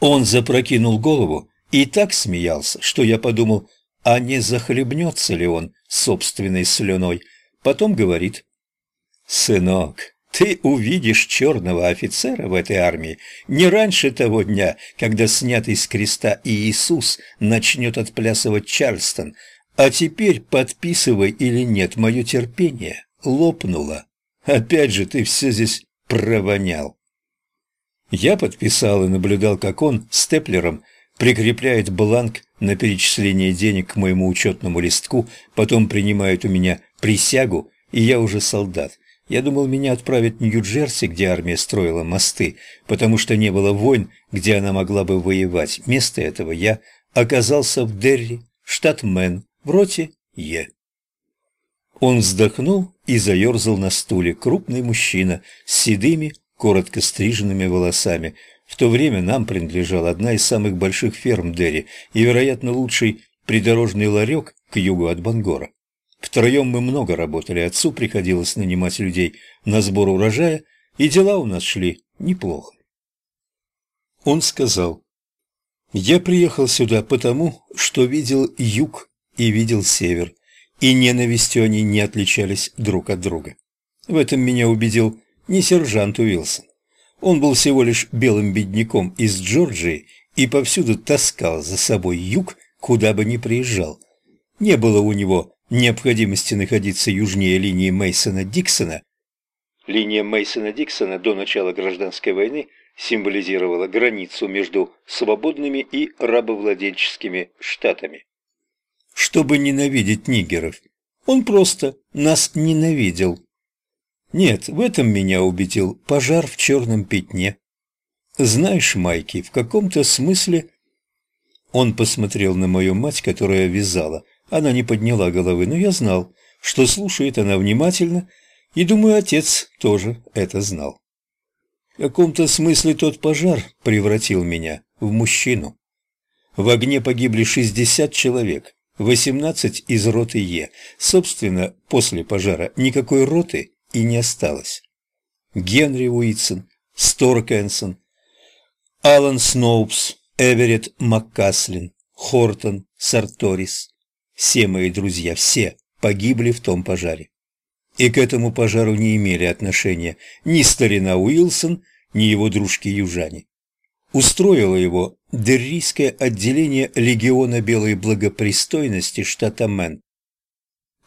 Он запрокинул голову и так смеялся, что я подумал, а не захлебнется ли он собственной слюной. Потом говорит, «Сынок, ты увидишь черного офицера в этой армии не раньше того дня, когда снятый с креста Иисус начнет отплясывать Чарльстон, а теперь подписывай или нет, мое терпение лопнуло. Опять же ты все здесь провонял». Я подписал и наблюдал, как он степлером прикрепляет бланк на перечисление денег к моему учетному листку, потом принимает у меня присягу, и я уже солдат. Я думал, меня отправят в Нью-Джерси, где армия строила мосты, потому что не было войн, где она могла бы воевать. Вместо этого я оказался в Дерри, штат Мэн, в роте Е. Он вздохнул и заерзал на стуле. Крупный мужчина с седыми, коротко стриженными волосами. В то время нам принадлежала одна из самых больших ферм Дерри и, вероятно, лучший придорожный ларек к югу от Бангора. Втроем мы много работали, отцу приходилось нанимать людей на сбор урожая, и дела у нас шли неплохо. Он сказал, «Я приехал сюда потому, что видел юг и видел север, и ненавистью они не отличались друг от друга. В этом меня убедил не сержант Уилсон. Он был всего лишь белым бедняком из Джорджии и повсюду таскал за собой юг, куда бы ни приезжал. Не было у него необходимости находиться южнее линии Мейсона-Диксона. Линия Мейсона-Диксона до начала гражданской войны символизировала границу между свободными и рабовладельческими штатами. Чтобы ненавидеть нигеров, он просто нас ненавидел. Нет, в этом меня убедил пожар в черном пятне. Знаешь, Майки, в каком-то смысле... Он посмотрел на мою мать, которая вязала. Она не подняла головы, но я знал, что слушает она внимательно, и, думаю, отец тоже это знал. В каком-то смысле тот пожар превратил меня в мужчину. В огне погибли 60 человек, 18 из роты Е. Собственно, после пожара никакой роты и не осталось. Генри Уитсон, Стор Кэнсон, Алан Сноупс, Эверетт Маккаслин, Хортон, Сарторис. Все мои друзья, все погибли в том пожаре. И к этому пожару не имели отношения ни старина Уилсон, ни его дружки-южане. Устроило его Деррийское отделение Легиона Белой Благопристойности штата Мэн.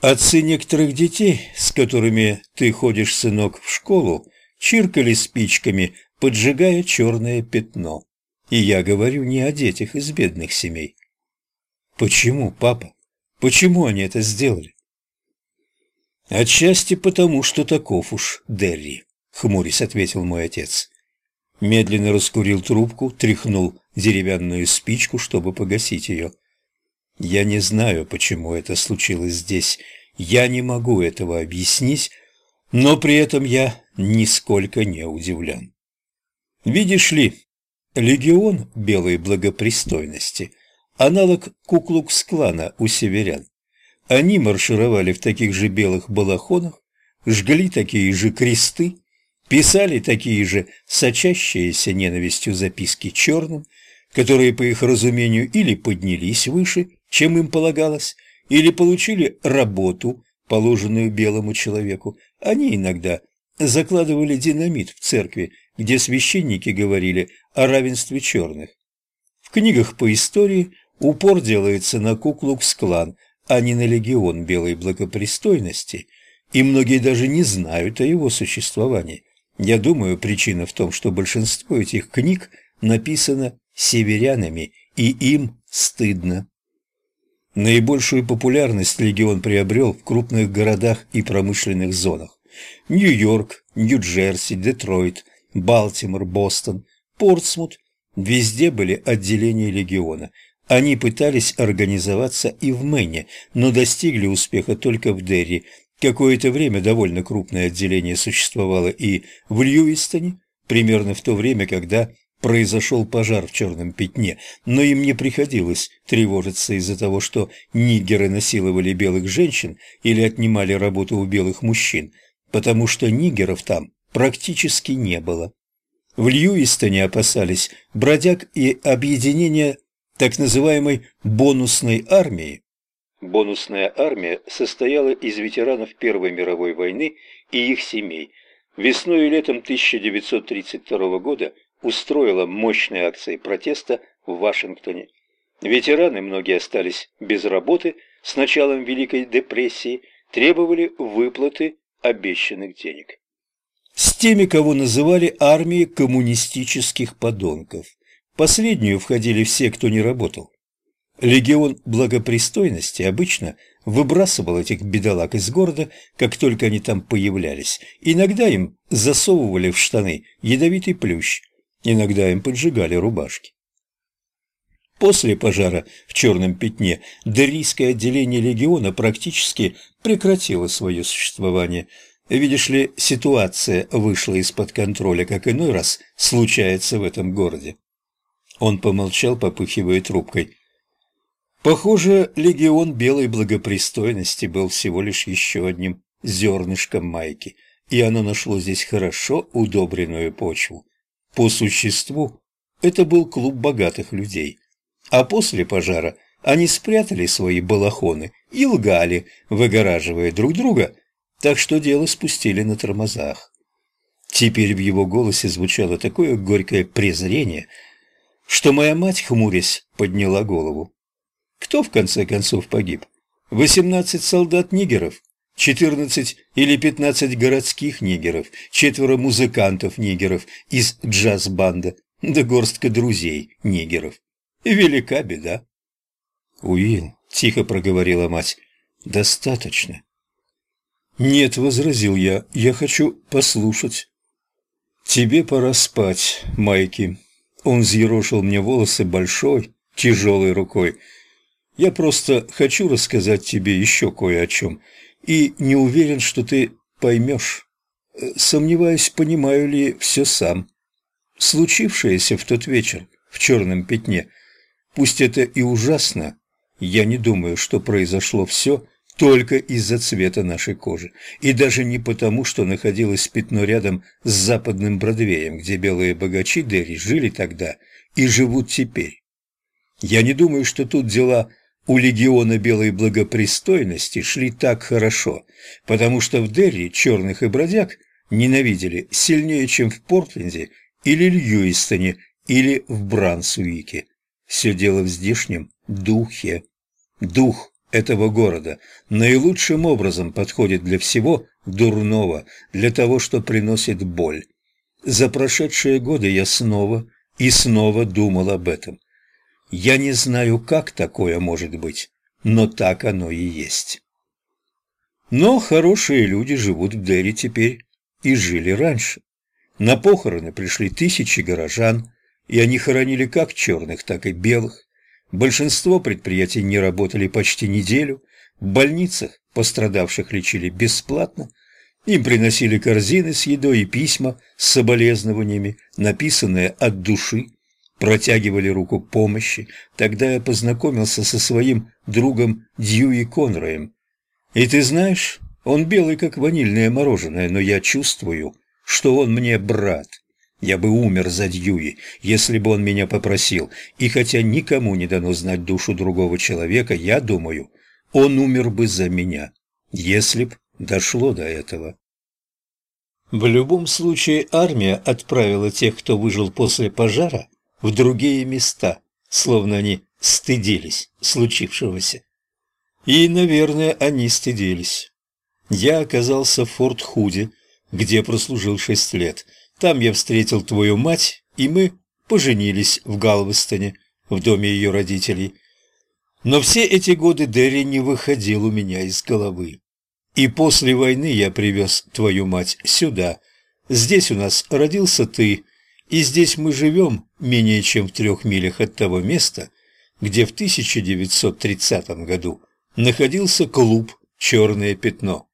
Отцы некоторых детей, с которыми ты ходишь, сынок, в школу, чиркали спичками, поджигая черное пятно. И я говорю не о детях из бедных семей. Почему, папа? Почему они это сделали? Отчасти потому, что таков уж Дерри, хмурясь ответил мой отец. Медленно раскурил трубку, тряхнул деревянную спичку, чтобы погасить ее. Я не знаю, почему это случилось здесь. Я не могу этого объяснить, но при этом я нисколько не удивлен. Видишь ли, легион белой благопристойности – аналог куклукс-клана у северян. Они маршировали в таких же белых балахонах, жгли такие же кресты, писали такие же сочащиеся ненавистью записки черным, которые, по их разумению, или поднялись выше, чем им полагалось, или получили работу, положенную белому человеку. Они иногда закладывали динамит в церкви, где священники говорили о равенстве черных. В книгах по истории упор делается на Куклукс-клан, а не на легион белой благопристойности, и многие даже не знают о его существовании. Я думаю, причина в том, что большинство этих книг написано северянами, и им стыдно. Наибольшую популярность легион приобрел в крупных городах и промышленных зонах. Нью-Йорк, Нью-Джерси, Детройт, Балтимор, Бостон, Портсмут – везде были отделения легиона. Они пытались организоваться и в Мэне, но достигли успеха только в Дерри. Какое-то время довольно крупное отделение существовало и в Льюистоне, примерно в то время, когда произошел пожар в черном пятне, но им не приходилось тревожиться из-за того, что нигеры насиловали белых женщин или отнимали работу у белых мужчин, потому что нигеров там практически не было. В Льюистоне опасались бродяг и объединения так называемой «бонусной армии». Бонусная армия состояла из ветеранов Первой мировой войны и их семей. Весной и летом 1932 года устроила мощные акции протеста в Вашингтоне. Ветераны, многие остались без работы с началом Великой депрессии, требовали выплаты обещанных денег. С теми, кого называли армией коммунистических подонков. Последнюю входили все, кто не работал. Легион благопристойности обычно выбрасывал этих бедолаг из города, как только они там появлялись. Иногда им засовывали в штаны ядовитый плющ, иногда им поджигали рубашки. После пожара в Черном Пятне Дерийское отделение легиона практически прекратило свое существование. Видишь ли, ситуация вышла из-под контроля, как иной раз случается в этом городе. Он помолчал, попыхивая трубкой. Похоже, легион белой благопристойности был всего лишь еще одним зернышком майки, и оно нашло здесь хорошо удобренную почву. По существу, это был клуб богатых людей, а после пожара они спрятали свои балахоны и лгали, выгораживая друг друга, так что дело спустили на тормозах. Теперь в его голосе звучало такое горькое презрение – что моя мать, хмурясь, подняла голову. Кто в конце концов погиб? Восемнадцать солдат-нигеров, четырнадцать или пятнадцать городских нигеров, четверо музыкантов-нигеров из джаз-банда, да горстка друзей нигеров. Велика беда. Уилл, тихо проговорила мать, достаточно. Нет, возразил я, я хочу послушать. Тебе пора спать, Майки. Он взъерошил мне волосы большой, тяжелой рукой. «Я просто хочу рассказать тебе еще кое о чем, и не уверен, что ты поймешь. Сомневаюсь, понимаю ли все сам. Случившееся в тот вечер в черном пятне, пусть это и ужасно, я не думаю, что произошло все только из-за цвета нашей кожи, и даже не потому, что находилось пятно рядом с западным Бродвеем, где белые богачи Дерри жили тогда и живут теперь. Я не думаю, что тут дела у легиона белой благопристойности шли так хорошо, потому что в Дерри черных и бродяг ненавидели сильнее, чем в Портленде или Льюистоне или в Брансуике. Все дело в здешнем духе. Дух этого города наилучшим образом подходит для всего дурного, для того, что приносит боль. За прошедшие годы я снова и снова думал об этом. Я не знаю, как такое может быть, но так оно и есть. Но хорошие люди живут в Дерри теперь и жили раньше. На похороны пришли тысячи горожан, и они хоронили как черных, так и белых. Большинство предприятий не работали почти неделю, в больницах пострадавших лечили бесплатно, им приносили корзины с едой и письма с соболезнованиями, написанные от души, протягивали руку помощи. Тогда я познакомился со своим другом Дьюи Конроем. И ты знаешь, он белый, как ванильное мороженое, но я чувствую, что он мне брат. Я бы умер за Дьюи, если бы он меня попросил, и хотя никому не дано знать душу другого человека, я думаю, он умер бы за меня, если б дошло до этого. В любом случае армия отправила тех, кто выжил после пожара, в другие места, словно они стыдились случившегося. И, наверное, они стыдились. Я оказался в Форт-Худе, где прослужил шесть лет – там я встретил твою мать, и мы поженились в Галвестоне, в доме ее родителей. Но все эти годы Дерри не выходил у меня из головы. И после войны я привез твою мать сюда. Здесь у нас родился ты, и здесь мы живем менее чем в трех милях от того места, где в 1930 году находился клуб «Черное пятно».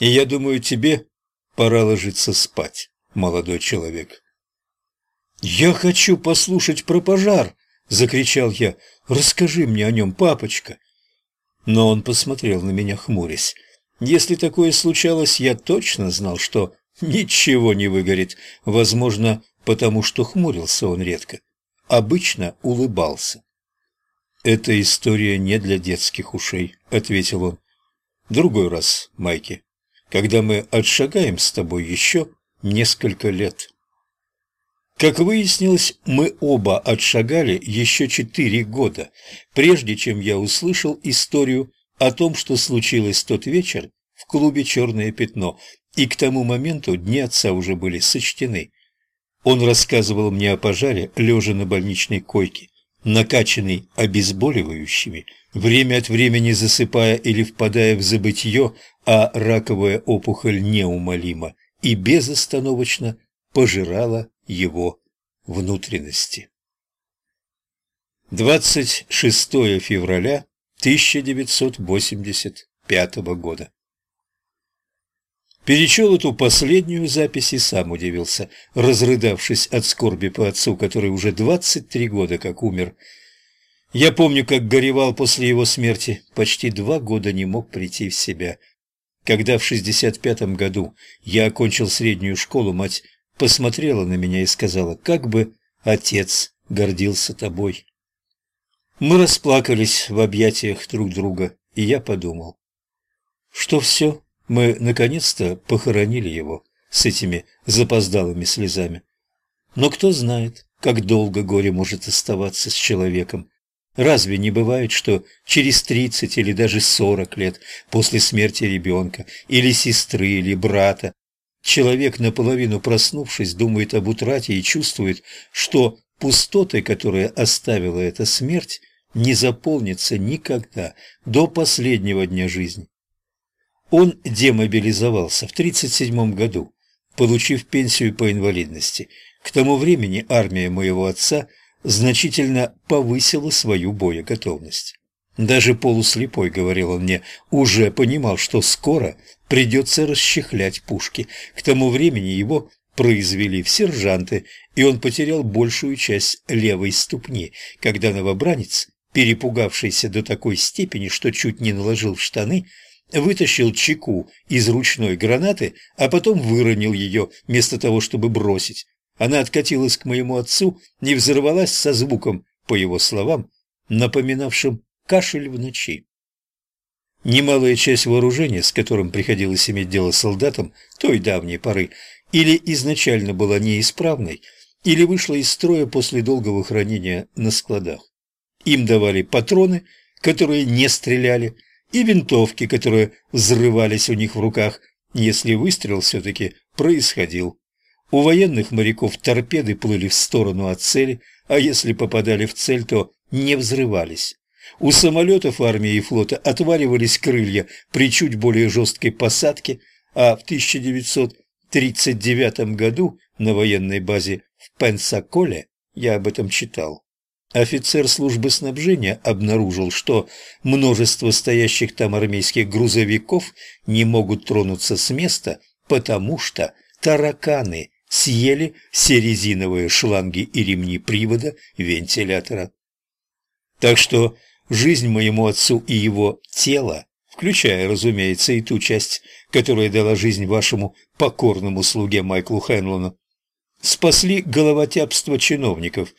И я думаю, тебе пора ложиться спать молодой человек. «Я хочу послушать про пожар!» — закричал я. «Расскажи мне о нем, папочка!» Но он посмотрел на меня, хмурясь. Если такое случалось, я точно знал, что ничего не выгорит. Возможно, потому что хмурился он редко, обычно улыбался. «Эта история не для детских ушей», — ответил он. «Другой раз, Майки, когда мы отшагаем с тобой еще несколько лет». Как выяснилось, мы оба отшагали еще четыре года, прежде чем я услышал историю о том, что случилось тот вечер в клубе «Черное пятно», и к тому моменту дни отца уже были сочтены. Он рассказывал мне о пожаре, лежа на больничной койке, накачанный обезболивающими, время от времени засыпая или впадая в забытье, а раковая опухоль неумолима и безостановочно пожирала его внутренности. 26 февраля 1985 года. Перечел эту последнюю запись и сам удивился, разрыдавшись от скорби по отцу, который уже 23 года как умер. Я помню, как горевал после его смерти, почти два года не мог прийти в себя. Когда в 65 году я окончил среднюю школу, мать посмотрела на меня и сказала, как бы отец гордился тобой. Мы расплакались в объятиях друг друга, и я подумал, что все, мы наконец-то похоронили его с этими запоздалыми слезами. Но кто знает, как долго горе может оставаться с человеком. Разве не бывает, что через тридцать или даже сорок лет после смерти ребенка, или сестры, или брата, Человек, наполовину проснувшись, думает об утрате и чувствует, что пустоты, которые оставила эта смерть, не заполнится никогда, до последнего дня жизни. Он демобилизовался в 1937 году, получив пенсию по инвалидности. К тому времени армия моего отца значительно повысила свою боеготовность. Даже полуслепой, говорил он мне, уже понимал, что скоро придется расчехлять пушки. К тому времени его произвели в сержанты, и он потерял большую часть левой ступни, когда новобранец, перепугавшийся до такой степени, что чуть не наложил в штаны, вытащил чеку из ручной гранаты, а потом выронил ее, вместо того, чтобы бросить. Она откатилась к моему отцу и взорвалась со звуком, по его словам, напоминавшим кашель в ночи. Немалая часть вооружения, с которым приходилось иметь дело солдатам той давней поры, или изначально была неисправной, или вышла из строя после долгого хранения на складах. Им давали патроны, которые не стреляли, и винтовки, которые взрывались у них в руках, если выстрел все-таки происходил. У военных моряков торпеды плыли в сторону от цели, а если попадали в цель, то не взрывались. У самолетов армии и флота отваливались крылья при чуть более жесткой посадке, а в 1939 году на военной базе в Пенсаколе, я об этом читал, офицер службы снабжения обнаружил, что множество стоящих там армейских грузовиков не могут тронуться с места, потому что тараканы съели все резиновые шланги и ремни привода вентилятора. Так что жизнь моему отцу и его тело, включая, разумеется, и ту часть, которая дала жизнь вашему покорному слуге Майклу Хенлону, спасли головотяпство чиновников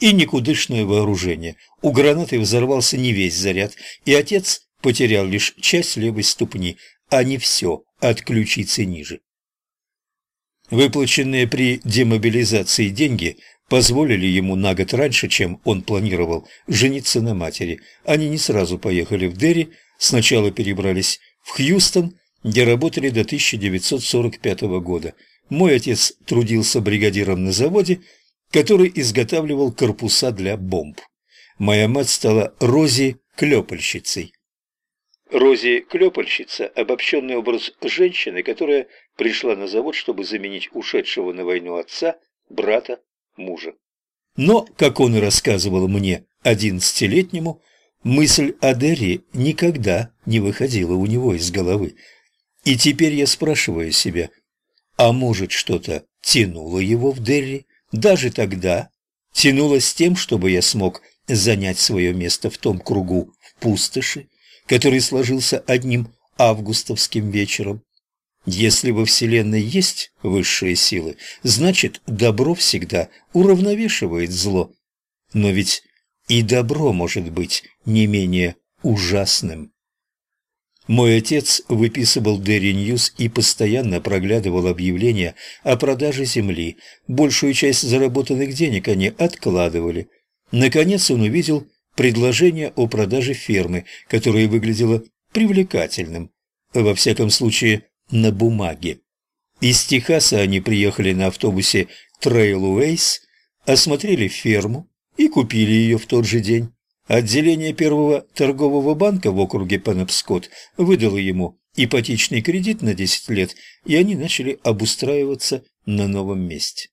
и никудышное вооружение. У гранаты взорвался не весь заряд, и отец потерял лишь часть левой ступни, а не все от ключицы ниже. Выплаченные при демобилизации деньги позволили ему на год раньше, чем он планировал, жениться на матери. Они не сразу поехали в Дерри, сначала перебрались в Хьюстон, где работали до 1945 года. Мой отец трудился бригадиром на заводе, который изготавливал корпуса для бомб. Моя мать стала Рози Клепальщицей. Рози Клепальщица – обобщенный образ женщины, которая пришла на завод, чтобы заменить ушедшего на войну отца, брата, мужа. Но, как он и рассказывал мне, одиннадцатилетнему, мысль о Дерри никогда не выходила у него из головы. И теперь я спрашиваю себя, а может что-то тянуло его в Дерри даже тогда? Тянуло с тем, чтобы я смог занять свое место в том кругу в пустоши, который сложился одним августовским вечером. Если во Вселенной есть высшие силы, значит, добро всегда уравновешивает зло. Но ведь и добро может быть не менее ужасным. Мой отец выписывал Дерри Ньюс и постоянно проглядывал объявления о продаже земли. Большую часть заработанных денег они откладывали. Наконец он увидел предложение о продаже фермы, которое выглядело привлекательным. Во всяком случае, на бумаге. Из Техаса они приехали на автобусе Трейлуэйс, осмотрели ферму и купили ее в тот же день. Отделение первого торгового банка в округе Пеннепскотт выдало ему ипотечный кредит на 10 лет, и они начали обустраиваться на новом месте.